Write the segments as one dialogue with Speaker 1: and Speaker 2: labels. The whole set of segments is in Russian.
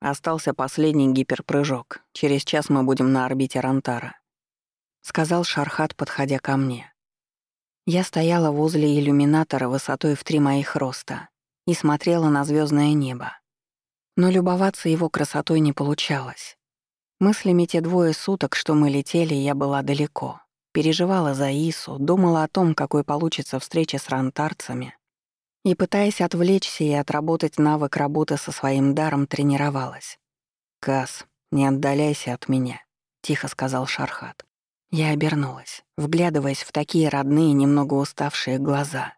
Speaker 1: Остался последний гиперпрыжок. Через час мы будем на орбите Рантара», — сказал Шархат, подходя ко мне. Я стояла возле иллюминатора высотой в три моих роста и смотрела на звездное небо. Но любоваться его красотой не получалось. Мыслями те двое суток, что мы летели, я была далеко. Переживала за Ису, думала о том, какой получится встреча с рантарцами. И, пытаясь отвлечься и отработать навык работы со своим даром, тренировалась. «Кас, не отдаляйся от меня», — тихо сказал Шархат. Я обернулась, вглядываясь в такие родные, немного уставшие глаза.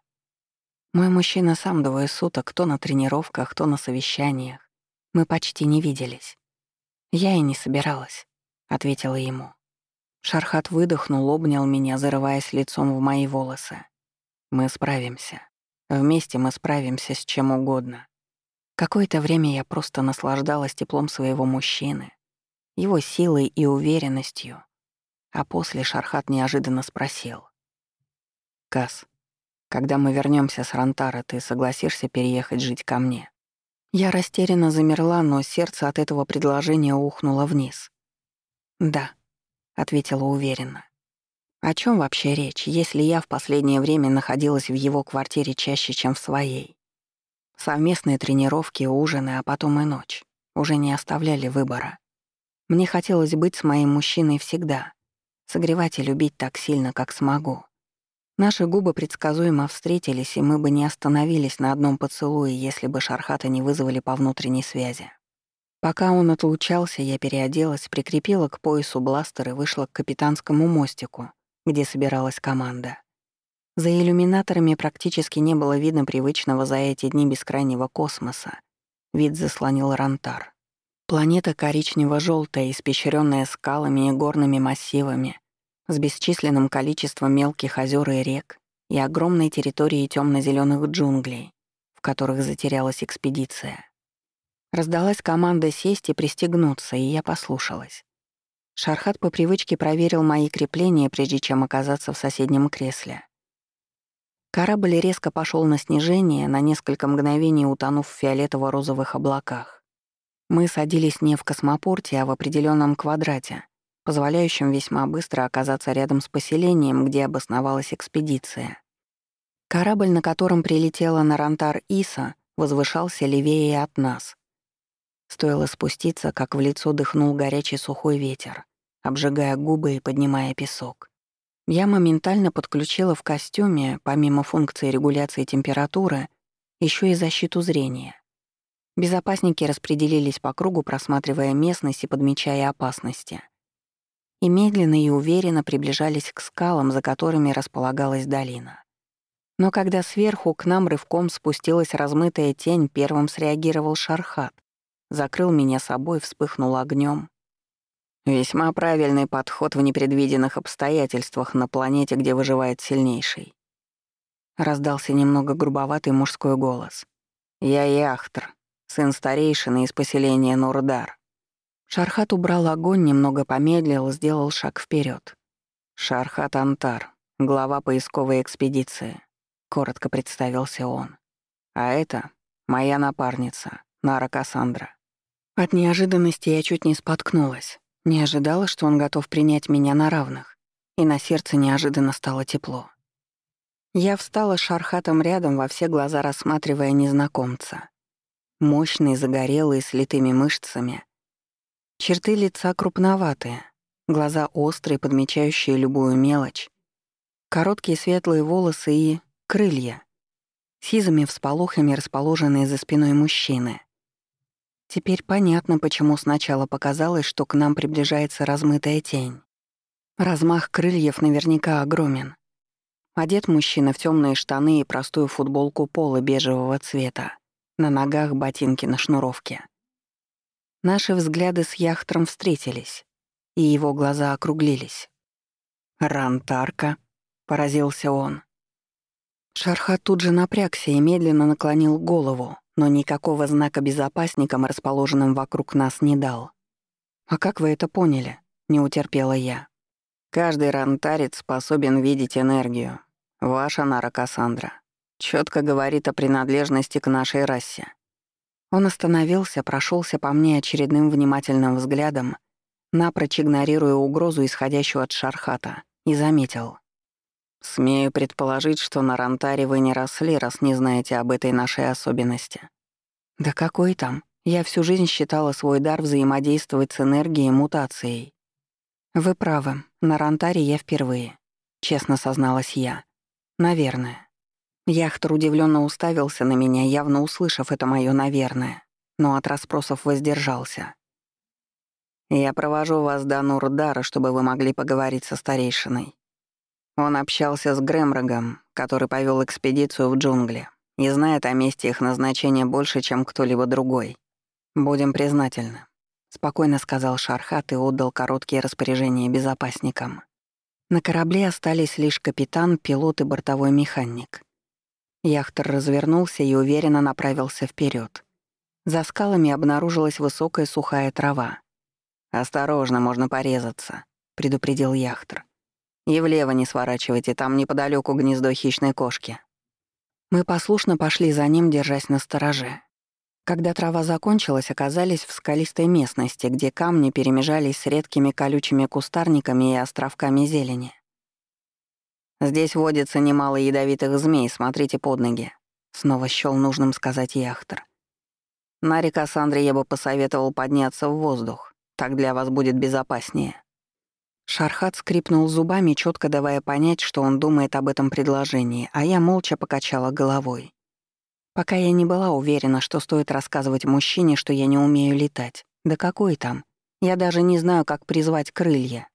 Speaker 1: Мой мужчина сам двое суток, то на тренировках, то на совещаниях. Мы почти не виделись. Я и не собиралась, ответила ему. Шархат выдохнул, обнял меня, зарываясь лицом в мои волосы. Мы справимся. Вместе мы справимся с чем угодно. Какое-то время я просто наслаждалась теплом своего мужчины, его силой и уверенностью. А после Шархат неожиданно спросил. «Кас, когда мы вернемся с Рантара, ты согласишься переехать жить ко мне?» Я растерянно замерла, но сердце от этого предложения ухнуло вниз. «Да», — ответила уверенно. О чем вообще речь, если я в последнее время находилась в его квартире чаще, чем в своей? Совместные тренировки, ужины, а потом и ночь уже не оставляли выбора. Мне хотелось быть с моим мужчиной всегда, согревать и любить так сильно, как смогу. Наши губы предсказуемо встретились, и мы бы не остановились на одном поцелуе, если бы Шархата не вызвали по внутренней связи. Пока он отлучался, я переоделась, прикрепила к поясу бластер и вышла к капитанскому мостику, где собиралась команда. За иллюминаторами практически не было видно привычного за эти дни бескрайнего космоса. Вид заслонил Рантар. Планета коричнево желтая испещренная скалами и горными массивами, с бесчисленным количеством мелких озер и рек и огромной территорией темно зеленых джунглей, в которых затерялась экспедиция. Раздалась команда сесть и пристегнуться, и я послушалась. Шархат по привычке проверил мои крепления, прежде чем оказаться в соседнем кресле. Корабль резко пошел на снижение, на несколько мгновений утонув в фиолетово-розовых облаках. Мы садились не в космопорте, а в определенном квадрате, позволяющем весьма быстро оказаться рядом с поселением, где обосновалась экспедиция. Корабль, на котором прилетела на Рантар Иса, возвышался левее от нас. Стоило спуститься, как в лицо дыхнул горячий сухой ветер обжигая губы и поднимая песок. Я моментально подключила в костюме, помимо функции регуляции температуры, еще и защиту зрения. Безопасники распределились по кругу, просматривая местность и подмечая опасности. И медленно и уверенно приближались к скалам, за которыми располагалась долина. Но когда сверху к нам рывком спустилась размытая тень, первым среагировал Шархат. Закрыл меня собой, вспыхнул огнем, Весьма правильный подход в непредвиденных обстоятельствах на планете, где выживает сильнейший. Раздался немного грубоватый мужской голос. «Я Яхтр, сын старейшины из поселения Нурдар». Шархат убрал огонь, немного помедлил, сделал шаг вперед. «Шархат Антар, глава поисковой экспедиции», — коротко представился он. «А это моя напарница, Нара Кассандра». От неожиданности я чуть не споткнулась. Не ожидала, что он готов принять меня на равных, и на сердце неожиданно стало тепло. Я встала с Шархатом рядом, во все глаза рассматривая незнакомца. Мощный, загорелый, с литыми мышцами. Черты лица крупноватые, глаза острые, подмечающие любую мелочь. Короткие светлые волосы и крылья. Сизыми всполохами, расположенные за спиной мужчины. Теперь понятно, почему сначала показалось, что к нам приближается размытая тень. Размах крыльев наверняка огромен. Одет мужчина в темные штаны и простую футболку пола бежевого цвета. На ногах ботинки на шнуровке. Наши взгляды с яхтром встретились, и его глаза округлились. «Рантарка», — поразился он. Шархат тут же напрягся и медленно наклонил голову, но никакого знака безопасникам, расположенным вокруг нас, не дал. «А как вы это поняли?» — не утерпела я. «Каждый рантарец способен видеть энергию. Ваша Нара Кассандра четко говорит о принадлежности к нашей расе. Он остановился, прошелся по мне очередным внимательным взглядом, напрочь игнорируя угрозу, исходящую от Шархата, и заметил. «Смею предположить, что на Рантаре вы не росли, раз не знаете об этой нашей особенности». «Да какой там? Я всю жизнь считала свой дар взаимодействовать с энергией и мутацией». «Вы правы, на Рантаре я впервые», — честно созналась я. «Наверное». Яхтер удивленно уставился на меня, явно услышав это мое «наверное», но от расспросов воздержался. «Я провожу вас до Нурдара, чтобы вы могли поговорить со старейшиной. Он общался с Грэмрогом, который повел экспедицию в джунгли, и знает о месте их назначения больше, чем кто-либо другой. Будем признательны», — спокойно сказал Шархат и отдал короткие распоряжения безопасникам. На корабле остались лишь капитан, пилот и бортовой механик — Яхтер развернулся и уверенно направился вперед. За скалами обнаружилась высокая сухая трава. «Осторожно, можно порезаться», — предупредил Яхтер. «И влево не сворачивайте, там неподалеку гнездо хищной кошки». Мы послушно пошли за ним, держась на стороже. Когда трава закончилась, оказались в скалистой местности, где камни перемежались с редкими колючими кустарниками и островками зелени. Здесь водится немало ядовитых змей, смотрите под ноги. Снова счёл нужным сказать Яхтер. Наре Кассандре я бы посоветовал подняться в воздух. Так для вас будет безопаснее. Шархат скрипнул зубами, четко давая понять, что он думает об этом предложении, а я молча покачала головой. Пока я не была уверена, что стоит рассказывать мужчине, что я не умею летать. Да какой там? Я даже не знаю, как призвать крылья.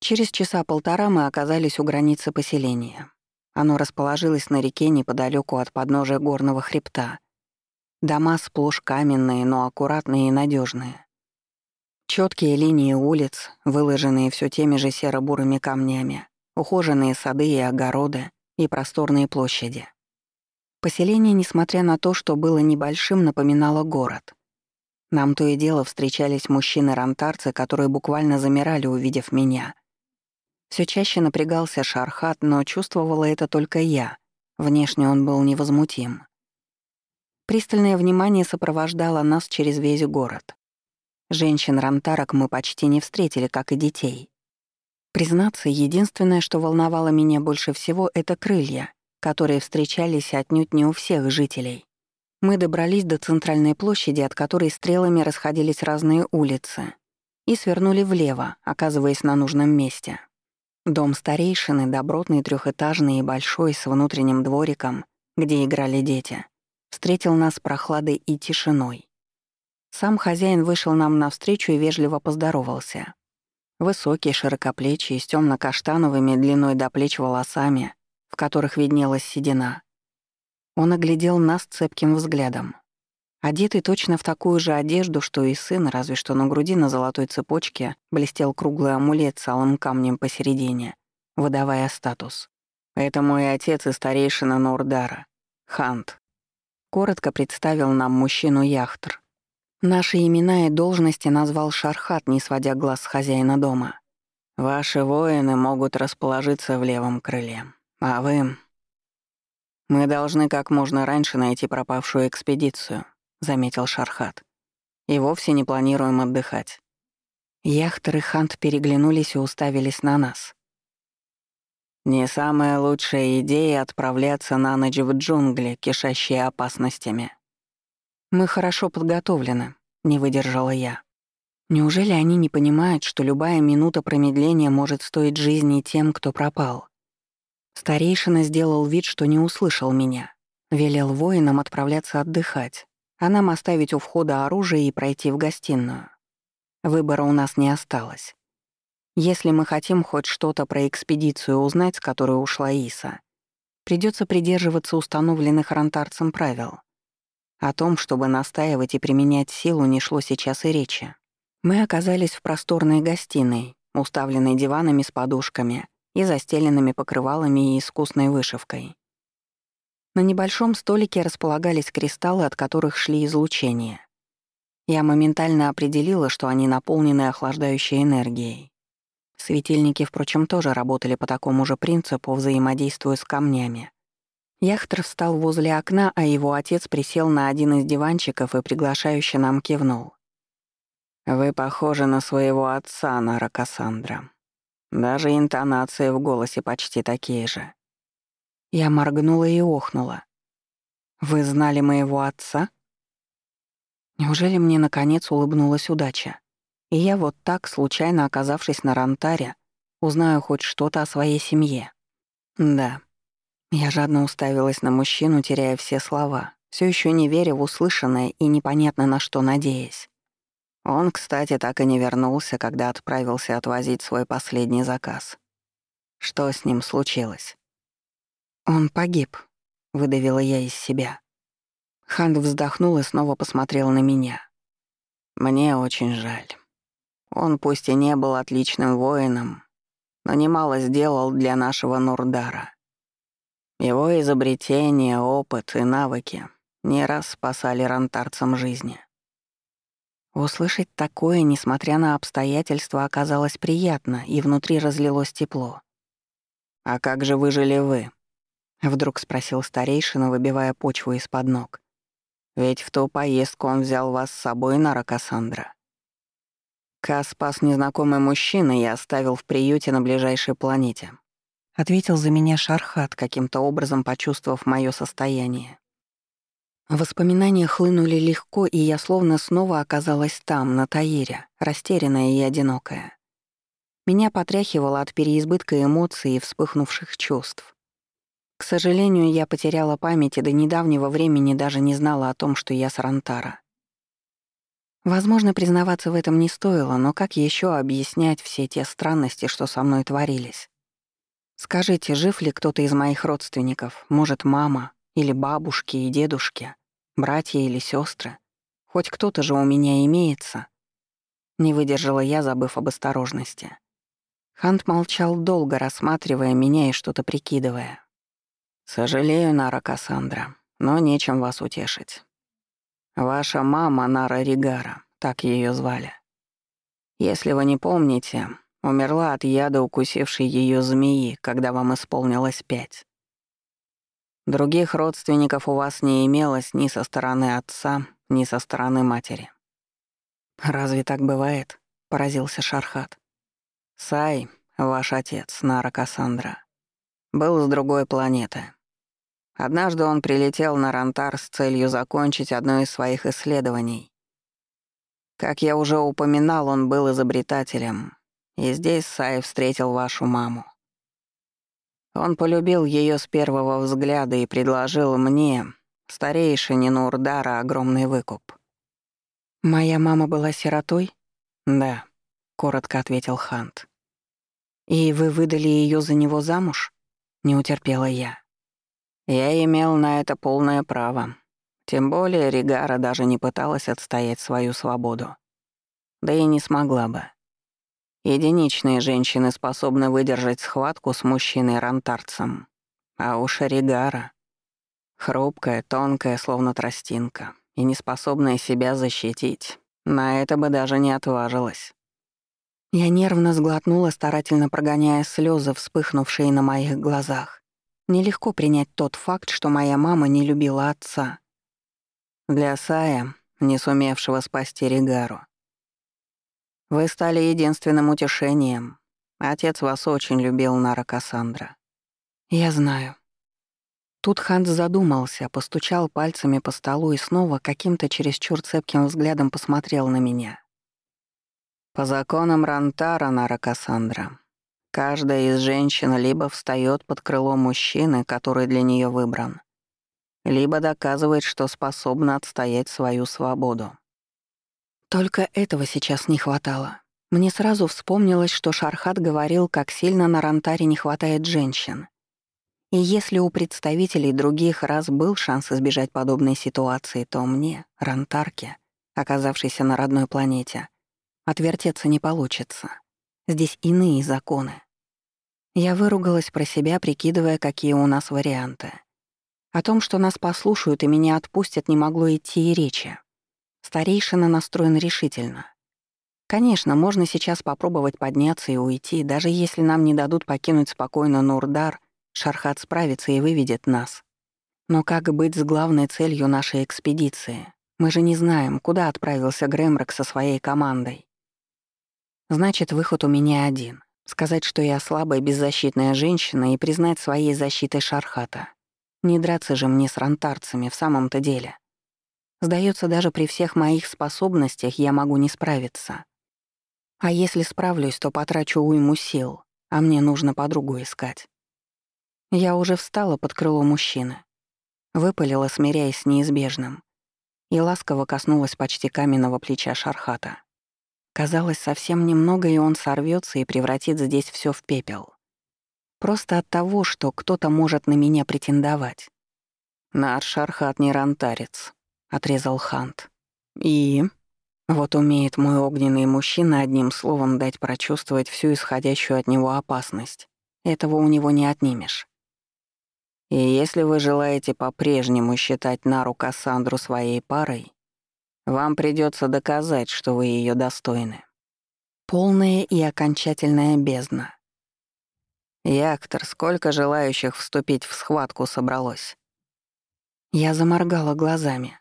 Speaker 1: Через часа полтора мы оказались у границы поселения. Оно расположилось на реке неподалеку от подножия горного хребта. Дома сплошь каменные, но аккуратные и надежные. Четкие линии улиц, выложенные все теми же серо-бурыми камнями, ухоженные сады и огороды и просторные площади. Поселение, несмотря на то, что было небольшим, напоминало город. Нам то и дело встречались мужчины-рантарцы, которые буквально замирали, увидев меня — все чаще напрягался Шархат, но чувствовала это только я. Внешне он был невозмутим. Пристальное внимание сопровождало нас через весь город. Женщин-рамтарок мы почти не встретили, как и детей. Признаться, единственное, что волновало меня больше всего, — это крылья, которые встречались отнюдь не у всех жителей. Мы добрались до центральной площади, от которой стрелами расходились разные улицы, и свернули влево, оказываясь на нужном месте. Дом старейшины, добротный, трехэтажный и большой, с внутренним двориком, где играли дети, встретил нас прохладой и тишиной. Сам хозяин вышел нам навстречу и вежливо поздоровался. Высокий, широкоплечий, с темно каштановыми длиной до плеч волосами, в которых виднелась седина. Он оглядел нас цепким взглядом. Одетый точно в такую же одежду, что и сын, разве что на груди на золотой цепочке блестел круглый амулет с алым камнем посередине, выдавая статус. «Это мой отец и старейшина Нордара, Хант». Коротко представил нам мужчину Яхтр. Наши имена и должности назвал Шархат, не сводя глаз с хозяина дома. «Ваши воины могут расположиться в левом крыле, а вы...» «Мы должны как можно раньше найти пропавшую экспедицию», — заметил Шархат. «И вовсе не планируем отдыхать». Яхтер и Хант переглянулись и уставились на нас. «Не самая лучшая идея отправляться на ночь в джунгли, кишащие опасностями». «Мы хорошо подготовлены», — не выдержала я. «Неужели они не понимают, что любая минута промедления может стоить жизни тем, кто пропал?» Старейшина сделал вид, что не услышал меня. Велел воинам отправляться отдыхать, а нам оставить у входа оружие и пройти в гостиную. Выбора у нас не осталось. Если мы хотим хоть что-то про экспедицию узнать, с которой ушла Иса, придется придерживаться установленных рантарцем правил. О том, чтобы настаивать и применять силу, не шло сейчас и речи. Мы оказались в просторной гостиной, уставленной диванами с подушками и застеленными покрывалами и искусной вышивкой. На небольшом столике располагались кристаллы, от которых шли излучения. Я моментально определила, что они наполнены охлаждающей энергией. Светильники, впрочем, тоже работали по такому же принципу, взаимодействуя с камнями. Яхтер встал возле окна, а его отец присел на один из диванчиков и приглашающе нам кивнул. «Вы похожи на своего отца, Нара Кассандра. Даже интонации в голосе почти такие же». Я моргнула и охнула. «Вы знали моего отца?» Неужели мне наконец улыбнулась удача? И я вот так, случайно оказавшись на Рантаре, узнаю хоть что-то о своей семье. Да. Я жадно уставилась на мужчину, теряя все слова, все еще не веря в услышанное и непонятно на что надеясь. Он, кстати, так и не вернулся, когда отправился отвозить свой последний заказ. Что с ним случилось? Он погиб, выдавила я из себя. Ханд вздохнул и снова посмотрел на меня. Мне очень жаль. Он пусть и не был отличным воином, но немало сделал для нашего Нурдара. Его изобретения, опыт и навыки не раз спасали рантарцам жизни. Услышать такое, несмотря на обстоятельства, оказалось приятно, и внутри разлилось тепло. «А как же выжили вы?» — вдруг спросил старейшина, выбивая почву из-под ног. «Ведь в ту поездку он взял вас с собой, Нара Кассандра». Кас спас незнакомый мужчина и оставил в приюте на ближайшей планете. Ответил за меня Шархат, каким-то образом почувствовав мое состояние. Воспоминания хлынули легко, и я словно снова оказалась там, на Таире, растерянная и одинокая. Меня потряхивало от переизбытка эмоций и вспыхнувших чувств. К сожалению, я потеряла память и до недавнего времени даже не знала о том, что я Сарантара. Возможно, признаваться в этом не стоило, но как еще объяснять все те странности, что со мной творились? Скажите, жив ли кто-то из моих родственников, может, мама, или бабушки и дедушки, братья или сестры. Хоть кто-то же у меня имеется. Не выдержала я, забыв об осторожности. Хант молчал долго, рассматривая меня и что-то прикидывая. «Сожалею, Нара Кассандра, но нечем вас утешить. Ваша мама Нара Ригара, так ее звали. Если вы не помните, умерла от яда, укусившей ее змеи, когда вам исполнилось пять. Других родственников у вас не имелось ни со стороны отца, ни со стороны матери. «Разве так бывает?» — поразился Шархат. «Сай, ваш отец, Нара Кассандра, был с другой планеты. Однажды он прилетел на Рантар с целью закончить одно из своих исследований. Как я уже упоминал, он был изобретателем, и здесь Сай встретил вашу маму. Он полюбил ее с первого взгляда и предложил мне, старейшине Нурдара, огромный выкуп. «Моя мама была сиротой?» «Да», — коротко ответил Хант. «И вы выдали ее за него замуж?» — не утерпела я. Я имел на это полное право. Тем более Ригара даже не пыталась отстоять свою свободу. Да и не смогла бы. Единичные женщины способны выдержать схватку с мужчиной-рантарцем. А уж Ригара — хрупкая, тонкая, словно тростинка, и неспособная себя защитить. На это бы даже не отважилась. Я нервно сглотнула, старательно прогоняя слезы, вспыхнувшие на моих глазах. Нелегко принять тот факт, что моя мама не любила отца. Для Сая, не сумевшего спасти Ригару, вы стали единственным утешением. Отец вас очень любил, Нара Кассандра. Я знаю. Тут Ханс задумался, постучал пальцами по столу и снова каким-то чересчур цепким взглядом посмотрел на меня. По законам Рантара, Нара Кассандра, каждая из женщин либо встает под крыло мужчины, который для нее выбран, либо доказывает, что способна отстоять свою свободу. Только этого сейчас не хватало. Мне сразу вспомнилось, что Шархат говорил, как сильно на Рантаре не хватает женщин. И если у представителей других раз был шанс избежать подобной ситуации, то мне, Рантарке, оказавшейся на родной планете, отвертеться не получится. Здесь иные законы. Я выругалась про себя, прикидывая, какие у нас варианты. О том, что нас послушают и меня отпустят, не могло идти и речи. Старейшина настроен решительно. Конечно, можно сейчас попробовать подняться и уйти, даже если нам не дадут покинуть спокойно Нурдар, Шархат справится и выведет нас. Но как быть с главной целью нашей экспедиции? Мы же не знаем, куда отправился Грэмрок со своей командой. Значит, выход у меня один — сказать, что я слабая беззащитная женщина и признать своей защитой Шархата. Не драться же мне с рантарцами в самом-то деле. Сдается, даже при всех моих способностях я могу не справиться. А если справлюсь, то потрачу уйму сил, а мне нужно подругу искать. Я уже встала под крыло мужчины. Выпалила, смиряясь с неизбежным. И ласково коснулась почти каменного плеча Шархата. Казалось, совсем немного, и он сорвется и превратит здесь все в пепел. Просто от того, что кто-то может на меня претендовать. «Наш Шархат не рантарец», — отрезал Хант. «И...» Вот умеет мой огненный мужчина одним словом дать прочувствовать всю исходящую от него опасность. Этого у него не отнимешь. И если вы желаете по-прежнему считать Нару Кассандру своей парой, вам придется доказать, что вы ее достойны. Полная и окончательная бездна. Яктор, сколько желающих вступить в схватку собралось? Я заморгала глазами.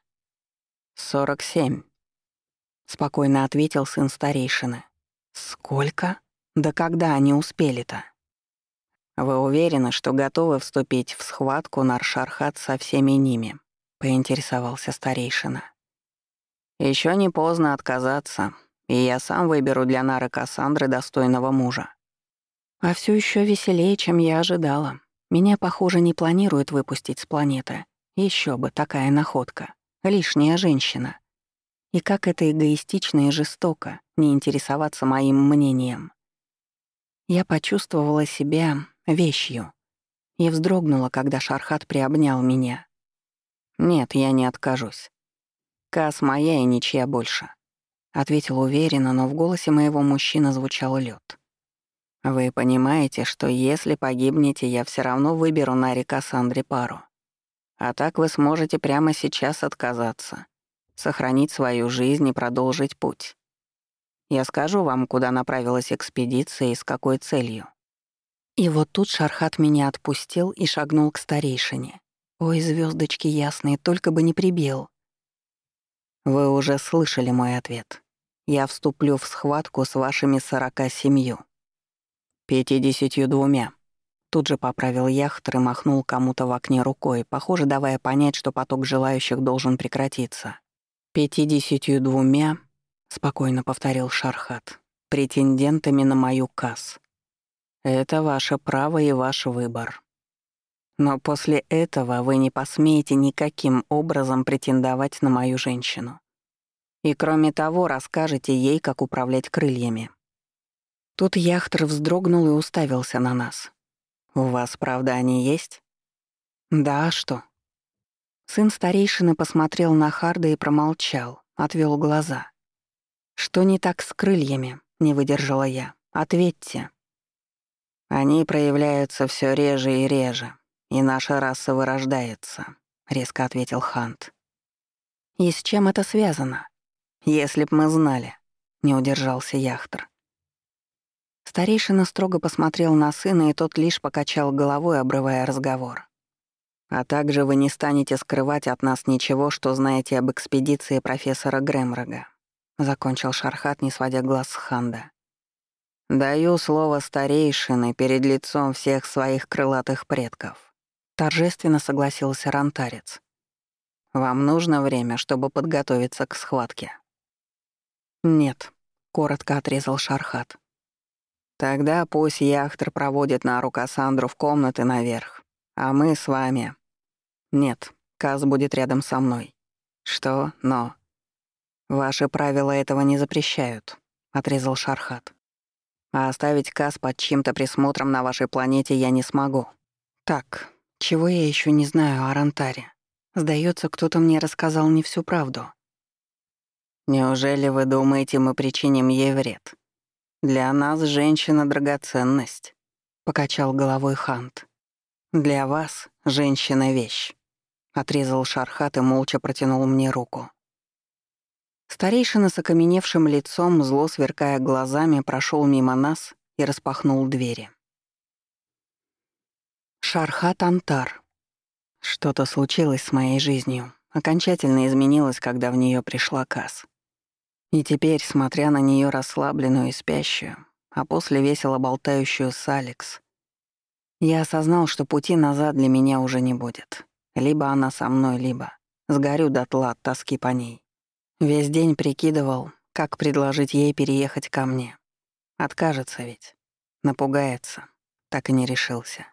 Speaker 1: «Сорок семь», — спокойно ответил сын старейшины. «Сколько? Да когда они успели-то?» «Вы уверены, что готовы вступить в схватку Наршархат со всеми ними?» — поинтересовался старейшина. Еще не поздно отказаться, и я сам выберу для Нары Кассандры достойного мужа». А все еще веселее, чем я ожидала. Меня, похоже, не планируют выпустить с планеты. Еще бы такая находка. Лишняя женщина. И как это эгоистично и жестоко не интересоваться моим мнением. Я почувствовала себя вещью и вздрогнула, когда Шархат приобнял меня. «Нет, я не откажусь. Кас моя и ничья больше», — ответил уверенно, но в голосе моего мужчины звучал лед. «Вы понимаете, что если погибнете, я все равно выберу Нари Кассандре пару. А так вы сможете прямо сейчас отказаться сохранить свою жизнь и продолжить путь. Я скажу вам, куда направилась экспедиция и с какой целью». И вот тут Шархат меня отпустил и шагнул к старейшине. Ой, звездочки ясные, только бы не прибил. Вы уже слышали мой ответ. Я вступлю в схватку с вашими сорока семью. Пятидесятью двумя. Тут же поправил яхтер и махнул кому-то в окне рукой, похоже, давая понять, что поток желающих должен прекратиться. «Пятидесятью двумя», — спокойно повторил Шархат, — «претендентами на мою касс. Это ваше право и ваш выбор. Но после этого вы не посмеете никаким образом претендовать на мою женщину. И кроме того, расскажете ей, как управлять крыльями». Тут яхтер вздрогнул и уставился на нас. «У вас, правда, они есть?» «Да, а что?» Сын старейшины посмотрел на Харда и промолчал, отвел глаза. «Что не так с крыльями?» — не выдержала я. «Ответьте». «Они проявляются все реже и реже, и наша раса вырождается», — резко ответил Хант. «И с чем это связано? Если б мы знали», — не удержался Яхтер. Старейшина строго посмотрел на сына, и тот лишь покачал головой, обрывая разговор. А также вы не станете скрывать от нас ничего, что знаете об экспедиции профессора Грэмрога», — закончил Шархат, не сводя глаз с Ханда. «Даю слово старейшины перед лицом всех своих крылатых предков», — торжественно согласился Рантарец. «Вам нужно время, чтобы подготовиться к схватке?» «Нет», — коротко отрезал Шархат. «Тогда пусть яхтер проводит Нару Кассандру в комнаты наверх, а мы с вами. Нет, Каз будет рядом со мной. Что? Но. Ваши правила этого не запрещают, отрезал Шархат. А оставить Каз под чьим-то присмотром на вашей планете я не смогу. Так, чего я еще не знаю о Рантаре? Сдается, кто-то мне рассказал не всю правду. Неужели вы думаете, мы причиним ей вред? Для нас женщина — драгоценность, — покачал головой Хант. «Для вас женщина — вещь», — отрезал Шархат и молча протянул мне руку. Старейшина с окаменевшим лицом, зло сверкая глазами, прошел мимо нас и распахнул двери. Шархат Антар. Что-то случилось с моей жизнью, окончательно изменилось, когда в нее пришла Касс. И теперь, смотря на нее расслабленную и спящую, а после весело болтающую с Алекс, я осознал, что пути назад для меня уже не будет. Либо она со мной, либо сгорю дотла от тоски по ней. Весь день прикидывал, как предложить ей переехать ко мне. Откажется ведь. Напугается. Так и не решился.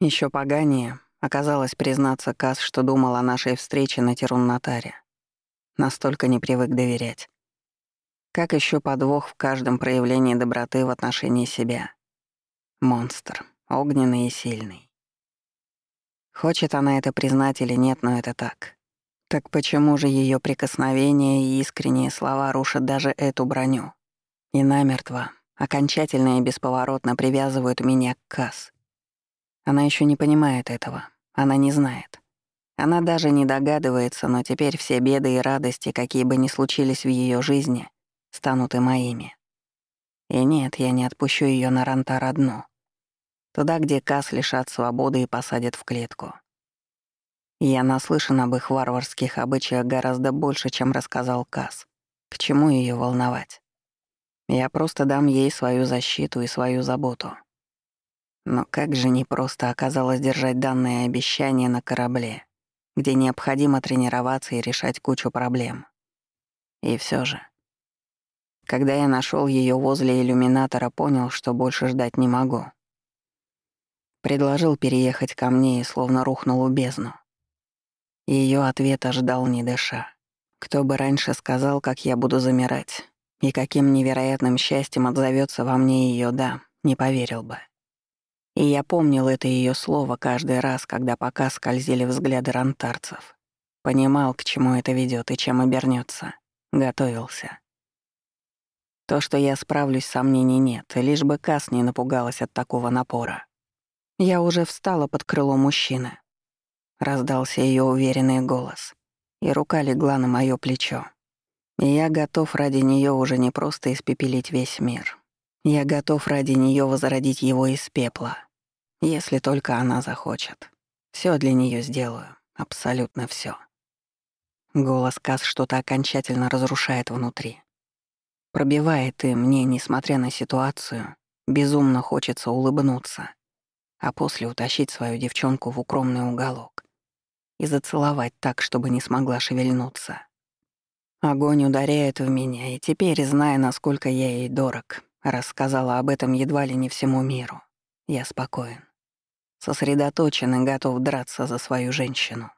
Speaker 1: Еще поганее оказалось признаться Кас, что думал о нашей встрече на Теруннатаре. Настолько не привык доверять. Как еще подвох в каждом проявлении доброты в отношении себя. Монстр, огненный и сильный. Хочет она это признать или нет, но это так. Так почему же ее прикосновения и искренние слова рушат даже эту броню? И намертво, окончательно и бесповоротно привязывают меня к Касс. Она еще не понимает этого, она не знает. Она даже не догадывается, но теперь все беды и радости, какие бы ни случились в ее жизни, станут и моими. И нет, я не отпущу ее на Рантар одну. Туда, где Касс лишат свободы и посадят в клетку. Я наслышан об их варварских обычаях гораздо больше, чем рассказал Кас. К чему ее волновать? Я просто дам ей свою защиту и свою заботу. Но как же непросто оказалось держать данное обещание на корабле, где необходимо тренироваться и решать кучу проблем. И все же. Когда я нашел ее возле иллюминатора, понял, что больше ждать не могу. Предложил переехать ко мне и словно рухнул у бездну. Ее ответа ждал не дыша. Кто бы раньше сказал, как я буду замирать, и каким невероятным счастьем отзовется во мне ее «да», не поверил бы. И я помнил это ее слово каждый раз, когда пока скользили взгляды рантарцев. Понимал, к чему это ведет и чем обернется. Готовился. То, что я справлюсь, сомнений нет, лишь бы Кас не напугалась от такого напора. Я уже встала под крыло мужчины, Раздался ее уверенный голос, и рука легла на моё плечо. И я готов ради нее уже не просто испепелить весь мир. Я готов ради нее возродить его из пепла. Если только она захочет. Все для нее сделаю. Абсолютно все. Голос Кас что-то окончательно разрушает внутри. Пробивает и мне, несмотря на ситуацию, безумно хочется улыбнуться, а после утащить свою девчонку в укромный уголок и зацеловать так, чтобы не смогла шевельнуться. Огонь ударяет в меня, и теперь, зная, насколько я ей дорог, рассказала об этом едва ли не всему миру. Я спокоен, сосредоточен и готов драться за свою женщину.